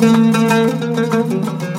Müzik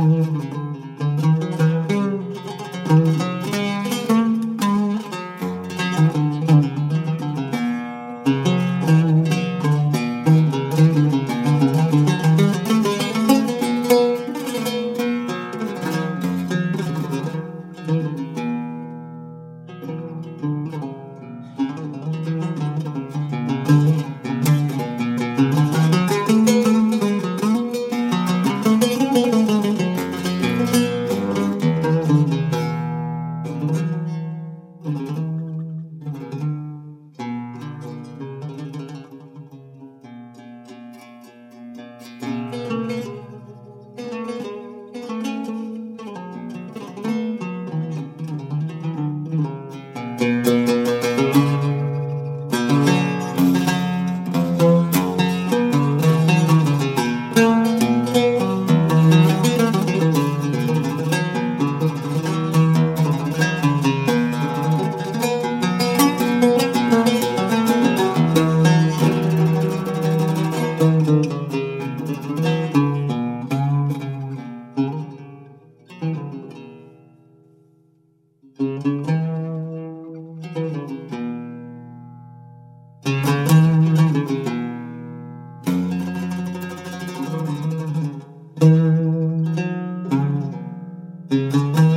うん。Música